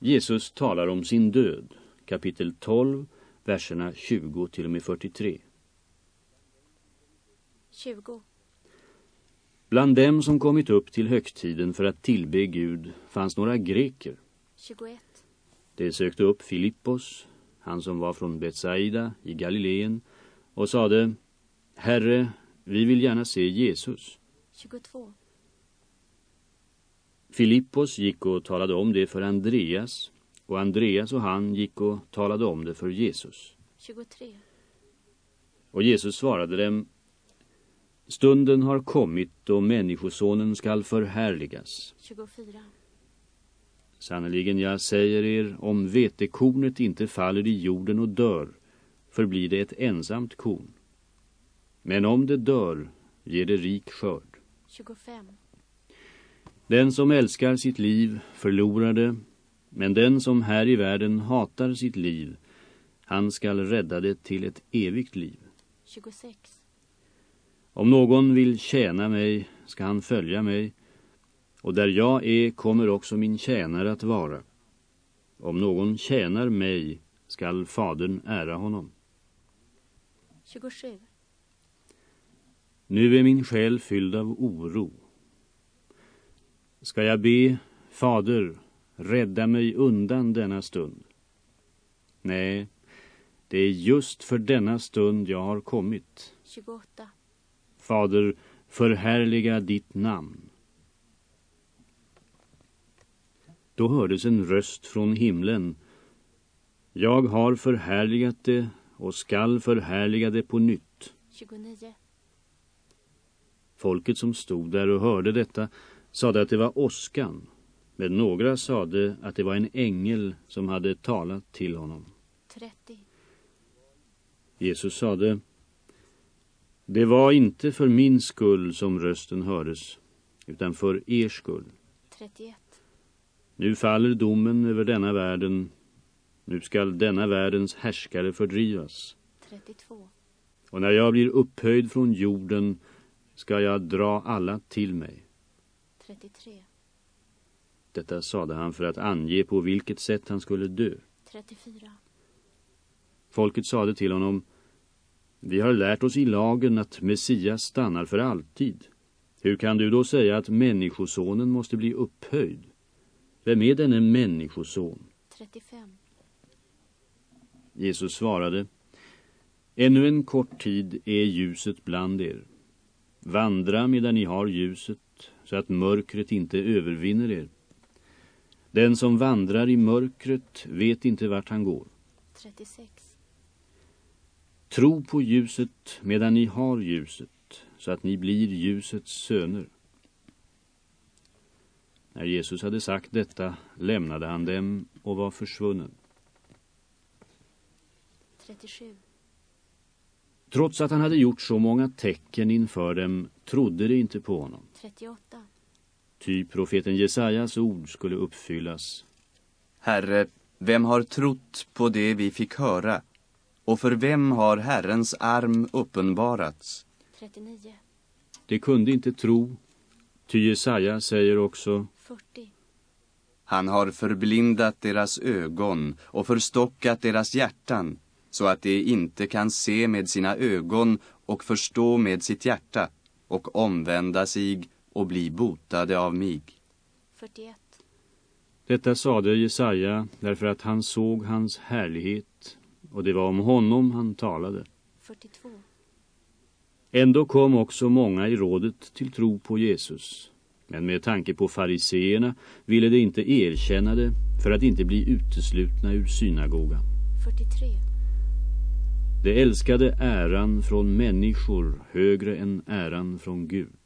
Jesus talar om sin död, kapitel 12, verserna 20 till och med 43. 20. Bland dem som kommit upp till högtiden för att tillbe Gud fanns några greker. 21. De sökte upp Filippos, han som var från Betsaida i Galileen, och sade Herre, vi vill gärna se Jesus. 22. Filippos gick och talade om det för Andreas och Andreas och han gick och talade om det för Jesus. 23. Och Jesus svarade dem Stunden har kommit och människosonen skall förhärligas. 24. Sannerligen jag säger er, om vetekornet inte faller i jorden och dör, förblir det ett ensamt korn. Men om det dör, ger det rik skörd. 25. Den som älskar sitt liv förlorar det, men den som här i världen hatar sitt liv, han skall rädda det till ett evigt liv. 26. Om någon vill tjäna mig ska han följa mig, och där jag är kommer också min tjänare att vara. Om någon tjänar mig skall fadern ära honom. 27. Nu är min själ fylld av oro. Ska jag be, Fader, rädda mig undan denna stund? Nej, det är just för denna stund jag har kommit. 28. Fader, förhärliga ditt namn. Då hördes en röst från himlen. Jag har förhärligat det och skall förhärliga det på nytt. 29. Folket som stod där och hörde detta sade att det var åskan. Men några sade att det var en ängel som hade talat till honom. 30. Jesus sade Det var inte för min skull som rösten hördes utan för er skull. 31. Nu faller domen över denna världen. Nu skall denna världens härskare fördrivas. 32. Och när jag blir upphöjd från jorden ska jag dra alla till mig. 33. Detta sade han för att ange på vilket sätt han skulle dö. 34. Folket sade till honom Vi har lärt oss i lagen att Messias stannar för alltid. Hur kan du då säga att människosonen måste bli upphöjd? Vem är denne människoson? 35. Jesus svarade Ännu en kort tid är ljuset bland er. Vandra medan ni har ljuset så att mörkret inte övervinner er. Den som vandrar i mörkret vet inte vart han går. 36. Tro på ljuset medan ni har ljuset så att ni blir ljusets söner. När Jesus hade sagt detta lämnade han dem och var försvunnen. 37. Trots att han hade gjort så många tecken inför dem trodde de inte på honom. 38. Ty profeten Jesajas ord skulle uppfyllas. Herre, vem har trott på det vi fick höra? Och för vem har Herrens arm uppenbarats? 39. De kunde inte tro, ty Jesaja säger också 40. Han har förblindat deras ögon och förstockat deras hjärtan så att de inte kan se med sina ögon och förstå med sitt hjärta och omvända sig och bli botade av mig. 41. Detta sade Jesaja därför att han såg hans härlighet och det var om honom han talade. 42. Ändå kom också många i rådet till tro på Jesus. Men med tanke på fariseerna ville de inte erkänna det för att inte bli uteslutna ur synagogan. 43. Det älskade äran från människor högre än äran från Gud.